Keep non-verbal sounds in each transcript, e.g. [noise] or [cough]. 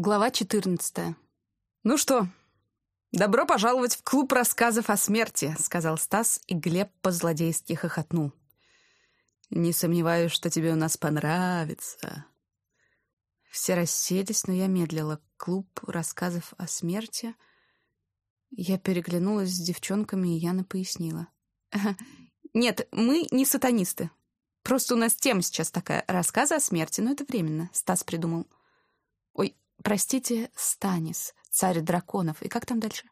Глава 14. «Ну что, добро пожаловать в клуб рассказов о смерти», — сказал Стас, и Глеб по-злодейски хохотнул. «Не сомневаюсь, что тебе у нас понравится». Все расселись, но я медлила. Клуб рассказов о смерти. Я переглянулась с девчонками, и Яна пояснила. «Нет, мы не сатанисты. Просто у нас тема сейчас такая. Рассказы о смерти, но это временно», — Стас придумал. «Простите, Станис, царь драконов. И как там дальше?»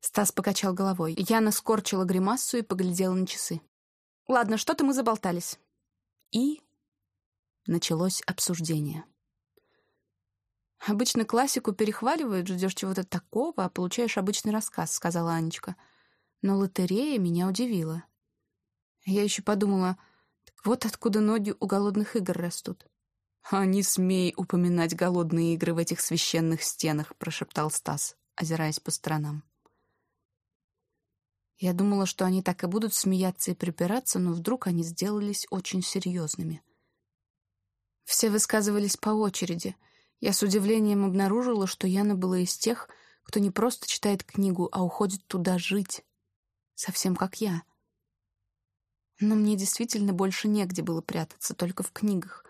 Стас покачал головой. Яна скорчила гримассу и поглядела на часы. «Ладно, что-то мы заболтались». И началось обсуждение. «Обычно классику перехваливают, ждешь чего-то такого, а получаешь обычный рассказ», — сказала Анечка. Но лотерея меня удивила. Я еще подумала, так вот откуда ноги у голодных игр растут. «А не смей упоминать голодные игры в этих священных стенах», — прошептал Стас, озираясь по сторонам. Я думала, что они так и будут смеяться и припираться, но вдруг они сделались очень серьезными. Все высказывались по очереди. Я с удивлением обнаружила, что Яна была из тех, кто не просто читает книгу, а уходит туда жить. Совсем как я. Но мне действительно больше негде было прятаться, только в книгах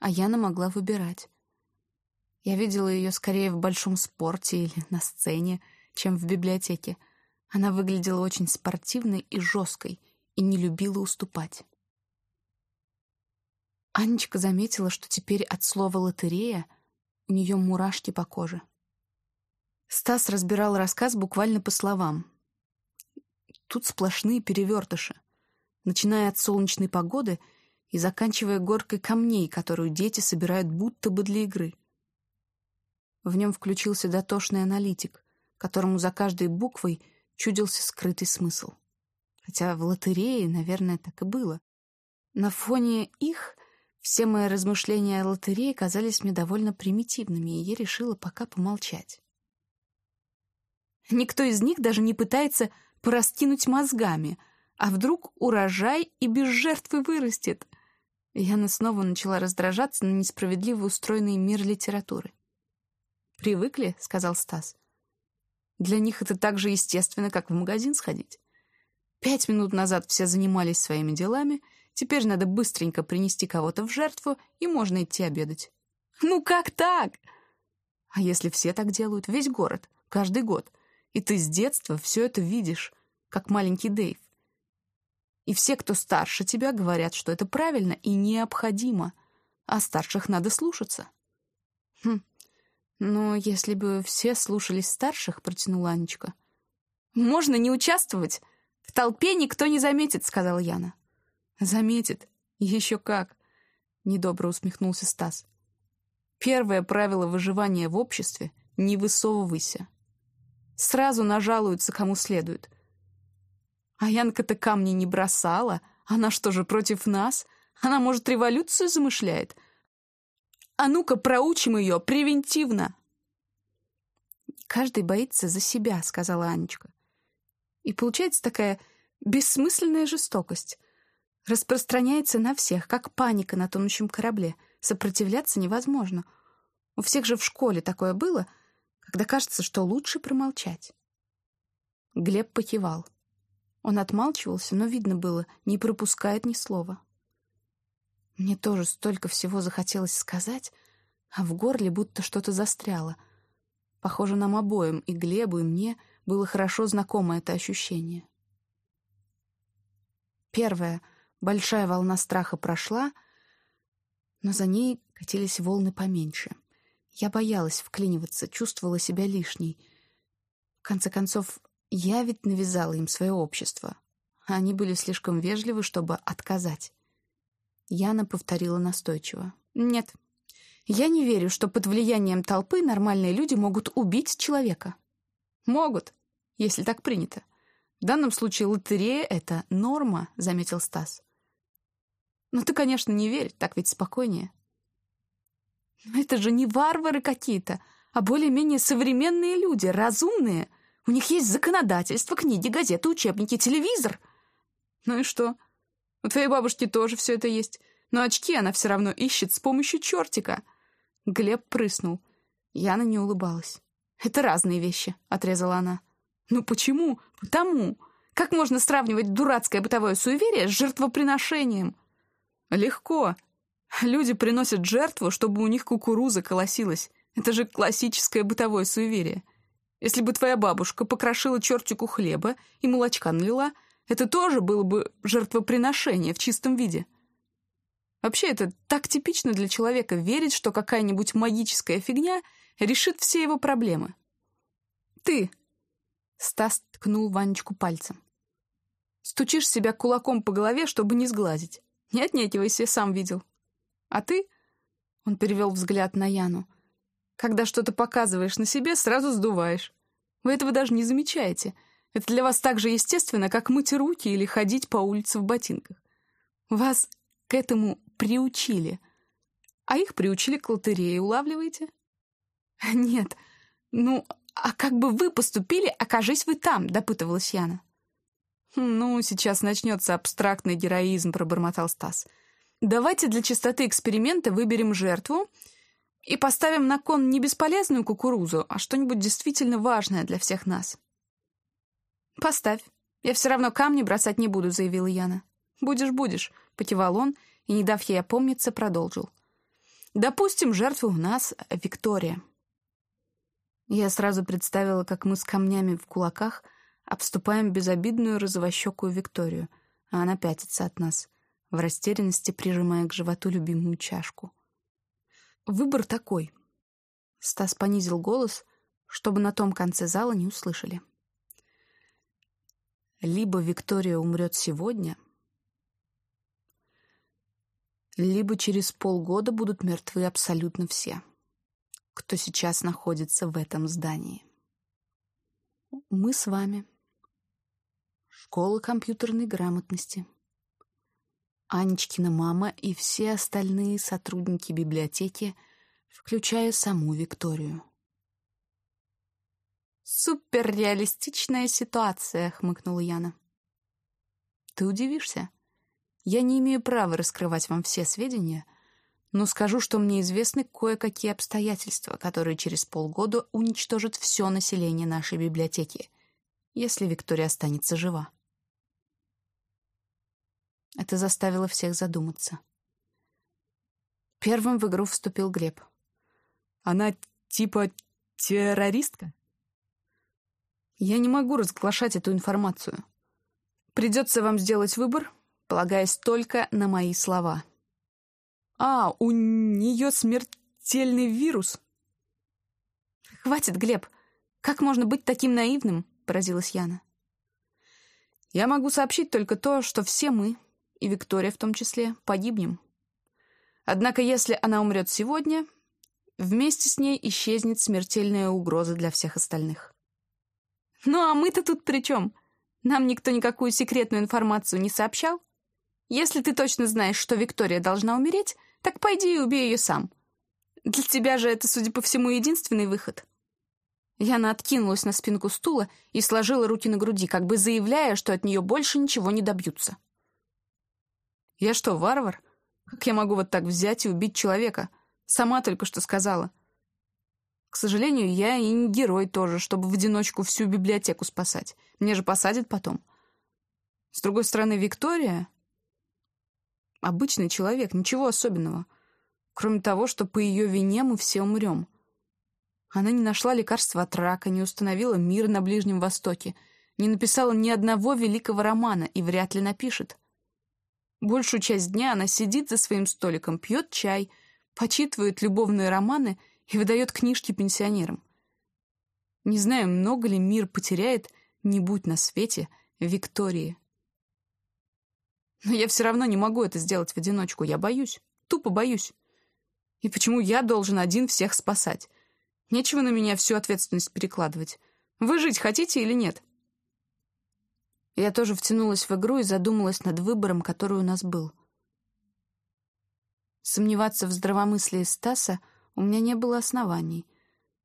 а Яна могла выбирать. Я видела ее скорее в большом спорте или на сцене, чем в библиотеке. Она выглядела очень спортивной и жесткой и не любила уступать. Анечка заметила, что теперь от слова «лотерея» у нее мурашки по коже. Стас разбирал рассказ буквально по словам. Тут сплошные перевертыши. Начиная от солнечной погоды — и заканчивая горкой камней, которую дети собирают будто бы для игры. В нем включился дотошный аналитик, которому за каждой буквой чудился скрытый смысл. Хотя в лотерее, наверное, так и было. На фоне их все мои размышления о лотерее казались мне довольно примитивными, и я решила пока помолчать. Никто из них даже не пытается пораскинуть мозгами, а вдруг урожай и без жертвы вырастет — Яна снова начала раздражаться на несправедливо устроенный мир литературы. «Привыкли», — сказал Стас. «Для них это так же естественно, как в магазин сходить. Пять минут назад все занимались своими делами, теперь надо быстренько принести кого-то в жертву, и можно идти обедать». «Ну как так?» «А если все так делают? Весь город, каждый год. И ты с детства все это видишь, как маленький Дэйв. И все, кто старше тебя, говорят, что это правильно и необходимо, а старших надо слушаться. Хм, но если бы все слушались старших, протянула Анечка. Можно не участвовать. В толпе никто не заметит, сказала Яна. Заметит. Еще как. Недобро усмехнулся Стас. Первое правило выживания в обществе — не высовывайся. Сразу нажалуются кому следует — а Янка-то камни не бросала. Она что же, против нас? Она, может, революцию замышляет? А ну-ка, проучим ее превентивно!» «Каждый боится за себя», — сказала Анечка. «И получается такая бессмысленная жестокость. Распространяется на всех, как паника на тонущем корабле. Сопротивляться невозможно. У всех же в школе такое было, когда кажется, что лучше промолчать». Глеб покивал. Он отмалчивался, но видно было, не пропускает ни слова. Мне тоже столько всего захотелось сказать, а в горле будто что-то застряло. Похоже, нам обоим, и Глебу, и мне, было хорошо знакомо это ощущение. Первая большая волна страха прошла, но за ней катились волны поменьше. Я боялась вклиниваться, чувствовала себя лишней. В конце концов, я ведь навязала им свое общество. Они были слишком вежливы, чтобы отказать. Яна повторила настойчиво. «Нет, я не верю, что под влиянием толпы нормальные люди могут убить человека. Могут, если так принято. В данном случае лотерея — это норма», — заметил Стас. «Ну ты, конечно, не верь, так ведь спокойнее». «Но это же не варвары какие-то, а более-менее современные люди, разумные», у них есть законодательство, книги, газеты, учебники, телевизор. Ну и что? У твоей бабушки тоже все это есть. Но очки она все равно ищет с помощью чертика. Глеб прыснул. Яна не улыбалась. «Это разные вещи», — отрезала она. «Ну почему? Потому. Как можно сравнивать дурацкое бытовое суеверие с жертвоприношением?» «Легко. Люди приносят жертву, чтобы у них кукуруза колосилась. Это же классическое бытовое суеверие. Если бы твоя бабушка покрошила чертику хлеба и молочка налила, это тоже было бы жертвоприношение в чистом виде. Вообще, это так типично для человека верить, что какая-нибудь магическая фигня решит все его проблемы. «Ты!» — Стас ткнул Ванечку пальцем. «Стучишь себя кулаком по голове, чтобы не сглазить. Не отнекивайся, сам видел. А ты...» — он перевел взгляд на Яну — когда что-то показываешь на себе, сразу сдуваешь. Вы этого даже не замечаете. Это для вас так же естественно, как мыть руки или ходить по улице в ботинках. Вас к этому приучили. А их приучили к лотерее, улавливаете? [laughs] Нет. Ну, а как бы вы поступили, окажись вы там, допытывалась Яна. «Хм, «Ну, сейчас начнется абстрактный героизм», — пробормотал Стас. «Давайте для чистоты эксперимента выберем жертву и поставим на кон не бесполезную кукурузу, а что-нибудь действительно важное для всех нас. «Поставь. Я все равно камни бросать не буду», — заявила Яна. «Будешь, будешь», — покивал он и, не дав ей опомниться, продолжил. «Допустим, жертва у нас Виктория». Я сразу представила, как мы с камнями в кулаках обступаем безобидную розовощекую Викторию, а она пятится от нас, в растерянности прижимая к животу любимую чашку. Выбор такой. Стас понизил голос, чтобы на том конце зала не услышали. Либо Виктория умрет сегодня, либо через полгода будут мертвы абсолютно все, кто сейчас находится в этом здании. Мы с вами. Школа компьютерной грамотности. Анечкина мама и все остальные сотрудники библиотеки, включая саму Викторию. «Суперреалистичная ситуация», — хмыкнула Яна. «Ты удивишься. Я не имею права раскрывать вам все сведения, но скажу, что мне известны кое-какие обстоятельства, которые через полгода уничтожат все население нашей библиотеки, если Виктория останется жива». Это заставило всех задуматься. Первым в игру вступил Глеб. «Она типа террористка?» «Я не могу разглашать эту информацию. Придется вам сделать выбор, полагаясь только на мои слова». «А, у нее смертельный вирус?» «Хватит, Глеб. Как можно быть таким наивным?» — поразилась Яна. «Я могу сообщить только то, что все мы, и Виктория в том числе, погибнем. Однако если она умрет сегодня, вместе с ней исчезнет смертельная угроза для всех остальных. Ну а мы-то тут при чем? Нам никто никакую секретную информацию не сообщал? Если ты точно знаешь, что Виктория должна умереть, так пойди и убей ее сам. Для тебя же это, судя по всему, единственный выход. Яна откинулась на спинку стула и сложила руки на груди, как бы заявляя, что от нее больше ничего не добьются. Я что, варвар? Как я могу вот так взять и убить человека? Сама только что сказала. К сожалению, я и не герой тоже, чтобы в одиночку всю библиотеку спасать. Мне же посадят потом. С другой стороны, Виктория — обычный человек, ничего особенного. Кроме того, что по ее вине мы все умрем. Она не нашла лекарства от рака, не установила мир на Ближнем Востоке, не написала ни одного великого романа и вряд ли напишет. Большую часть дня она сидит за своим столиком, пьет чай, почитывает любовные романы и выдает книжки пенсионерам. Не знаю, много ли мир потеряет, не будь на свете, Виктории. Но я все равно не могу это сделать в одиночку. Я боюсь, тупо боюсь. И почему я должен один всех спасать? Нечего на меня всю ответственность перекладывать. Вы жить хотите или нет? Я тоже втянулась в игру и задумалась над выбором, который у нас был. Сомневаться в здравомыслии Стаса у меня не было оснований,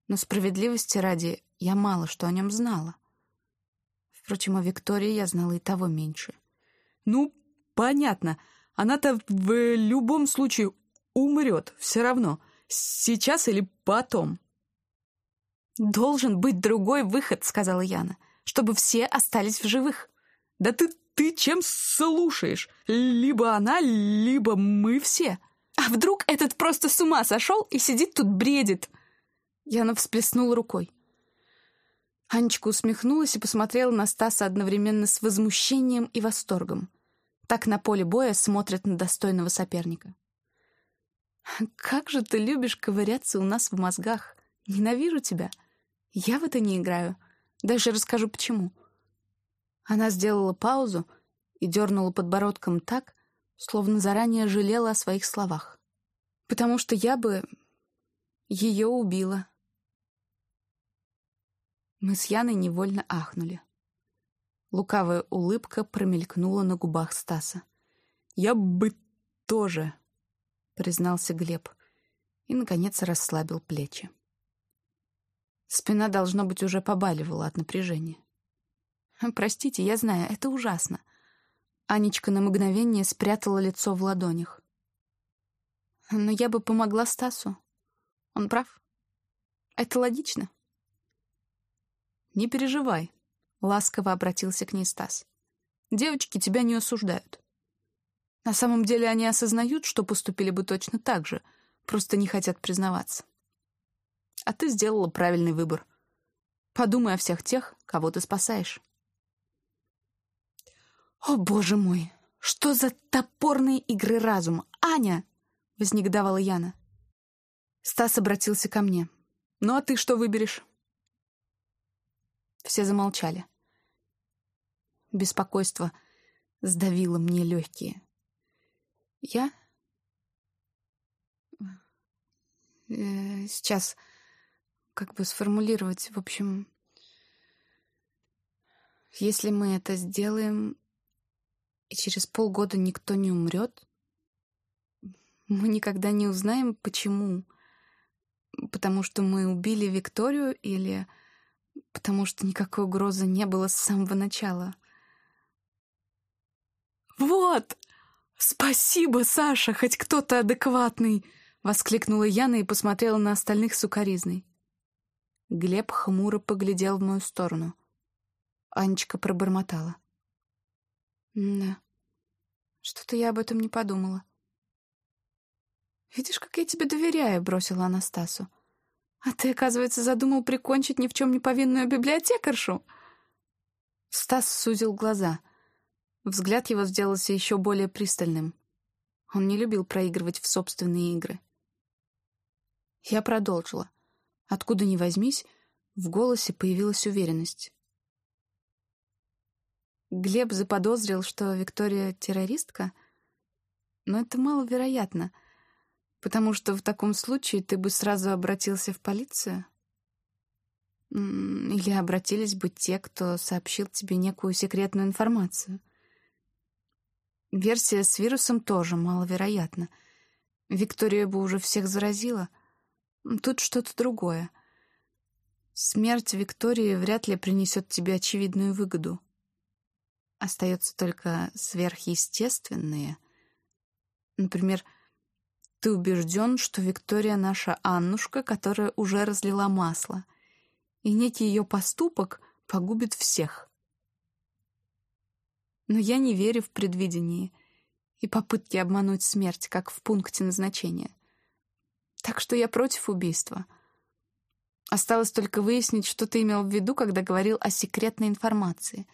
но справедливости ради я мало что о нем знала. Впрочем, о Виктории я знала и того меньше. «Ну, понятно. Она-то в любом случае умрет, все равно, сейчас или потом». «Должен быть другой выход», — сказала Яна, «чтобы все остались в живых». «Да ты, ты чем слушаешь? Либо она, либо мы все». «А вдруг этот просто с ума сошел и сидит тут бредит?» Яна всплеснула рукой. Анечка усмехнулась и посмотрела на Стаса одновременно с возмущением и восторгом. Так на поле боя смотрят на достойного соперника. «Как же ты любишь ковыряться у нас в мозгах! Ненавижу тебя! Я в это не играю. Даже расскажу, почему». Она сделала паузу и дернула подбородком так, словно заранее жалела о своих словах. «Потому что я бы ее убила». Мы с Яной невольно ахнули. Лукавая улыбка промелькнула на губах Стаса. «Я бы тоже», — признался Глеб и, наконец, расслабил плечи. Спина, должно быть, уже побаливала от напряжения. «Простите, я знаю, это ужасно». Анечка на мгновение спрятала лицо в ладонях. «Но я бы помогла Стасу. Он прав. Это логично». «Не переживай», — ласково обратился к ней Стас. «Девочки тебя не осуждают. На самом деле они осознают, что поступили бы точно так же, просто не хотят признаваться. А ты сделала правильный выбор. Подумай о всех тех, кого ты спасаешь». «О, боже мой! Что за топорные игры разума? Аня!» — вознегодовала Яна. Стас обратился ко мне. «Ну а ты что выберешь?» Все замолчали. Беспокойство сдавило мне легкие. Я... Э, сейчас как бы сформулировать, в общем... Если мы это сделаем, и через полгода никто не умрет, мы никогда не узнаем, почему. Потому что мы убили Викторию или потому что никакой угрозы не было с самого начала. «Вот! Спасибо, Саша, хоть кто-то адекватный!» — воскликнула Яна и посмотрела на остальных сукоризной. Глеб хмуро поглядел в мою сторону. Анечка пробормотала. «Да, что-то я об этом не подумала». «Видишь, как я тебе доверяю», — бросила Анастасу. «А ты, оказывается, задумал прикончить ни в чем не повинную библиотекаршу?» Стас сузил глаза. Взгляд его сделался еще более пристальным. Он не любил проигрывать в собственные игры. Я продолжила. Откуда ни возьмись, в голосе появилась уверенность. Глеб заподозрил, что Виктория террористка, но это маловероятно — Потому что в таком случае ты бы сразу обратился в полицию? Или обратились бы те, кто сообщил тебе некую секретную информацию? Версия с вирусом тоже маловероятна. Виктория бы уже всех заразила. Тут что-то другое. Смерть Виктории вряд ли принесет тебе очевидную выгоду. Остается только сверхъестественные. Например, ты убежден, что Виктория наша Аннушка, которая уже разлила масло, и некий ее поступок погубит всех. Но я не верю в предвидение и попытки обмануть смерть, как в пункте назначения. Так что я против убийства. Осталось только выяснить, что ты имел в виду, когда говорил о секретной информации.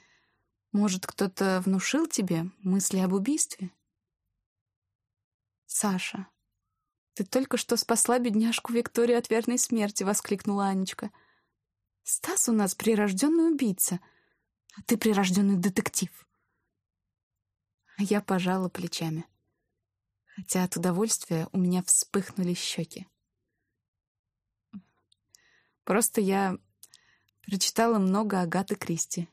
Может, кто-то внушил тебе мысли об убийстве? Саша, «Ты только что спасла бедняжку Викторию от верной смерти!» — воскликнула Анечка. «Стас у нас прирожденный убийца, а ты прирожденный детектив!» Я пожала плечами, хотя от удовольствия у меня вспыхнули щеки. Просто я прочитала много Агаты Кристи.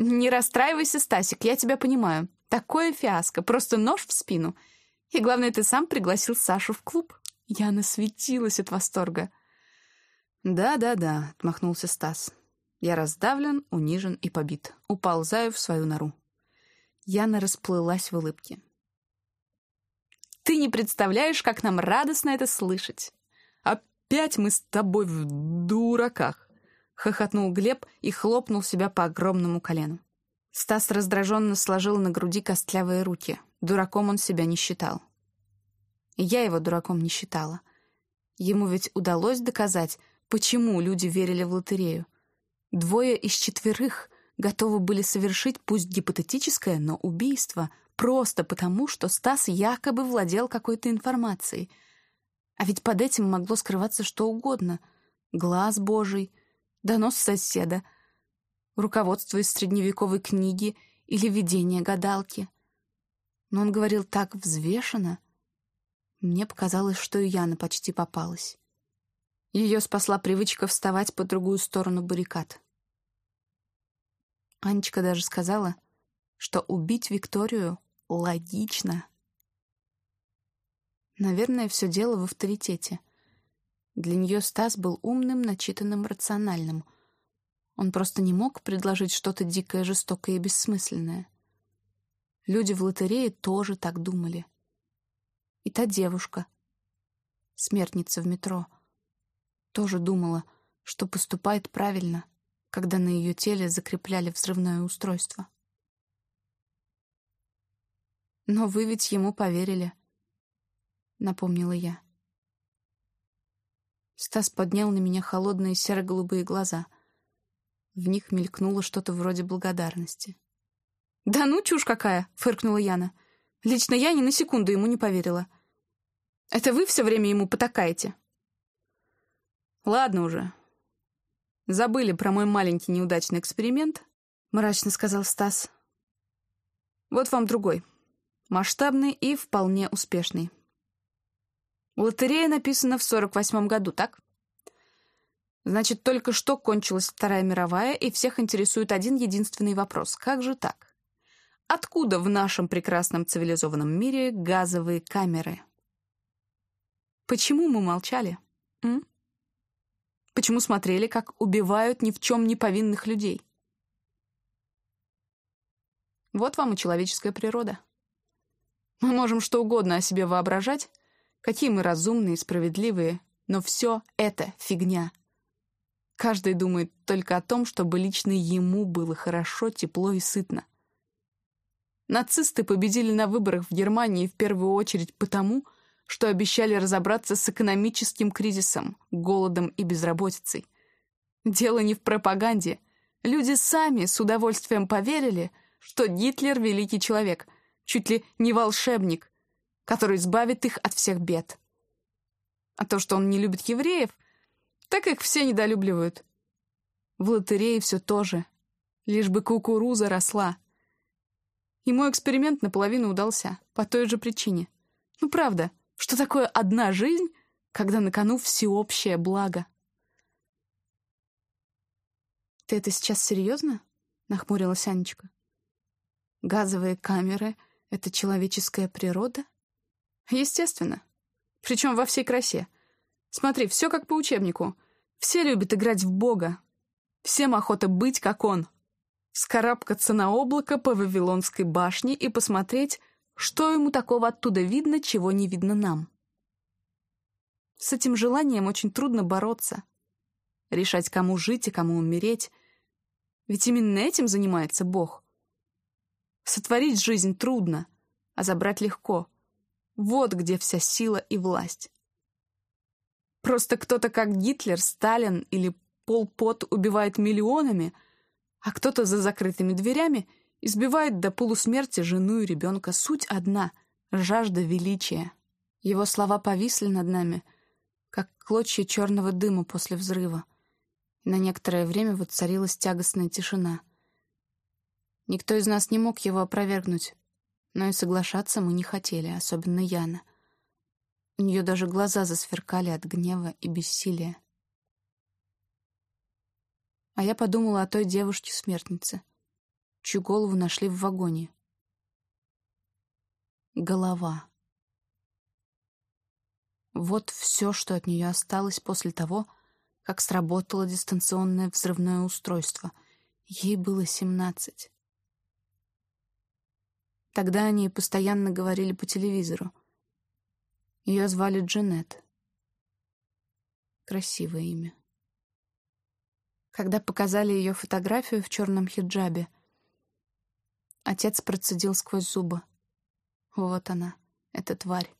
«Не расстраивайся, Стасик, я тебя понимаю. Такое фиаско, просто нож в спину — и главное, ты сам пригласил Сашу в клуб. Я насветилась от восторга. «Да-да-да», — отмахнулся Стас. Я раздавлен, унижен и побит. Уползаю в свою нору. Яна расплылась в улыбке. «Ты не представляешь, как нам радостно это слышать. Опять мы с тобой в дураках!» — хохотнул Глеб и хлопнул себя по огромному колену. Стас раздраженно сложил на груди костлявые руки. Дураком он себя не считал. Я его дураком не считала. Ему ведь удалось доказать, почему люди верили в лотерею. Двое из четверых готовы были совершить, пусть гипотетическое, но убийство, просто потому, что Стас якобы владел какой-то информацией. А ведь под этим могло скрываться что угодно. Глаз божий, донос соседа — руководство из средневековой книги или видение гадалки. Но он говорил так взвешенно. Мне показалось, что и Яна почти попалась. Ее спасла привычка вставать по другую сторону баррикад. Анечка даже сказала, что убить Викторию логично. Наверное, все дело в авторитете. Для нее Стас был умным, начитанным, рациональным — он просто не мог предложить что-то дикое, жестокое и бессмысленное. Люди в лотерее тоже так думали. И та девушка, смертница в метро, тоже думала, что поступает правильно, когда на ее теле закрепляли взрывное устройство. «Но вы ведь ему поверили», — напомнила я. Стас поднял на меня холодные серо-голубые глаза — в них мелькнуло что-то вроде благодарности. «Да ну, чушь какая!» — фыркнула Яна. «Лично я ни на секунду ему не поверила. Это вы все время ему потакаете?» «Ладно уже. Забыли про мой маленький неудачный эксперимент», — мрачно сказал Стас. «Вот вам другой. Масштабный и вполне успешный. Лотерея написана в сорок восьмом году, так?» Значит, только что кончилась Вторая мировая, и всех интересует один единственный вопрос. Как же так? Откуда в нашем прекрасном цивилизованном мире газовые камеры? Почему мы молчали? М? Почему смотрели, как убивают ни в чем не повинных людей? Вот вам и человеческая природа. Мы можем что угодно о себе воображать, какие мы разумные, справедливые, но все это фигня. Каждый думает только о том, чтобы лично ему было хорошо, тепло и сытно. Нацисты победили на выборах в Германии в первую очередь потому, что обещали разобраться с экономическим кризисом, голодом и безработицей. Дело не в пропаганде. Люди сами с удовольствием поверили, что Гитлер — великий человек, чуть ли не волшебник, который избавит их от всех бед. А то, что он не любит евреев — так их все недолюбливают. В лотерее все тоже. Лишь бы кукуруза росла. И мой эксперимент наполовину удался. По той же причине. Ну, правда, что такое одна жизнь, когда на кону всеобщее благо? «Ты это сейчас серьезно?» — нахмурилась Анечка. «Газовые камеры — это человеческая природа?» «Естественно. Причем во всей красе. Смотри, все как по учебнику. Все любят играть в Бога. Всем охота быть, как он. Скарабкаться на облако по Вавилонской башне и посмотреть, что ему такого оттуда видно, чего не видно нам. С этим желанием очень трудно бороться. Решать, кому жить и кому умереть. Ведь именно этим занимается Бог. Сотворить жизнь трудно, а забрать легко. Вот где вся сила и власть. Просто кто-то как Гитлер, Сталин или Пол Пот убивает миллионами, а кто-то за закрытыми дверями избивает до полусмерти жену и ребенка. Суть одна — жажда величия. Его слова повисли над нами, как клочья черного дыма после взрыва. И на некоторое время воцарилась тягостная тишина. Никто из нас не мог его опровергнуть, но и соглашаться мы не хотели, особенно Яна. У нее даже глаза засверкали от гнева и бессилия. А я подумала о той девушке-смертнице, чью голову нашли в вагоне. Голова. Вот все, что от нее осталось после того, как сработало дистанционное взрывное устройство. Ей было семнадцать. Тогда они постоянно говорили по телевизору. Ее звали Джанет. Красивое имя. Когда показали ее фотографию в черном хиджабе, отец процедил сквозь зубы. Вот она, эта тварь.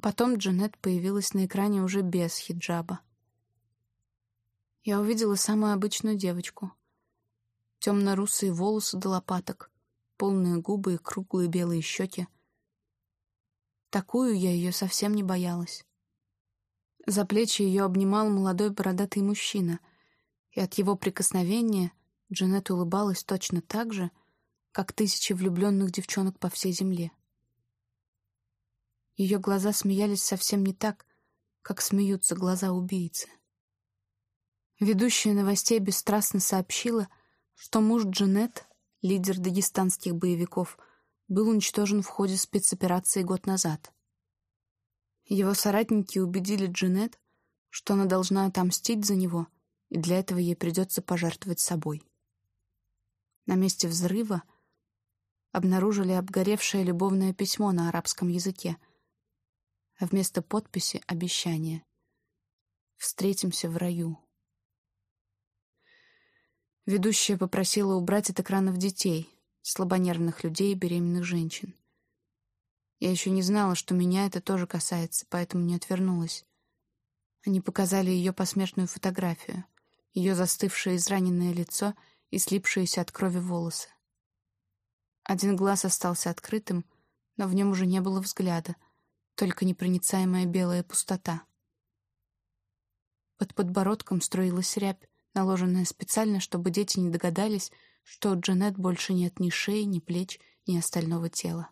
Потом Джанет появилась на экране уже без хиджаба. Я увидела самую обычную девочку. Темно-русые волосы до лопаток, полные губы и круглые белые щеки. Такую я ее совсем не боялась. За плечи ее обнимал молодой бородатый мужчина, и от его прикосновения Джанет улыбалась точно так же, как тысячи влюбленных девчонок по всей земле. Ее глаза смеялись совсем не так, как смеются глаза убийцы. Ведущая новостей бесстрастно сообщила, что муж Джанет, лидер дагестанских боевиков, был уничтожен в ходе спецоперации год назад. Его соратники убедили Джанет, что она должна отомстить за него, и для этого ей придется пожертвовать собой. На месте взрыва обнаружили обгоревшее любовное письмо на арабском языке — а вместо подписи — обещание. «Встретимся в раю». Ведущая попросила убрать от экранов детей, слабонервных людей и беременных женщин. Я еще не знала, что меня это тоже касается, поэтому не отвернулась. Они показали ее посмертную фотографию, ее застывшее израненное лицо и слипшиеся от крови волосы. Один глаз остался открытым, но в нем уже не было взгляда — только непроницаемая белая пустота. Под подбородком строилась рябь, наложенная специально, чтобы дети не догадались, что у Джанет больше нет ни шеи, ни плеч, ни остального тела.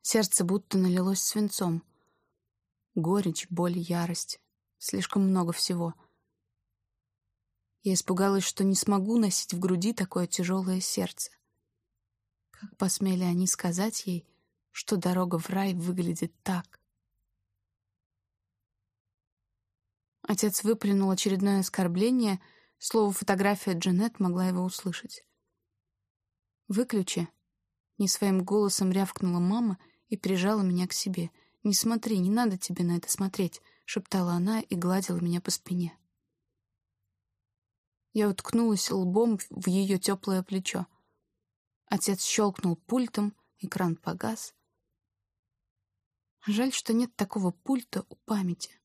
Сердце будто налилось свинцом. Горечь, боль, ярость. Слишком много всего. Я испугалась, что не смогу носить в груди такое тяжелое сердце. Как посмели они сказать ей, что дорога в рай выглядит так. Отец выплюнул очередное оскорбление, слово «фотография» Джанет могла его услышать. «Выключи», — не своим голосом рявкнула мама и прижала меня к себе. «Не смотри, не надо тебе на это смотреть», — шептала она и гладила меня по спине. Я уткнулась лбом в ее теплое плечо. Отец щелкнул пультом, экран погас — Жаль, что нет такого пульта у памяти.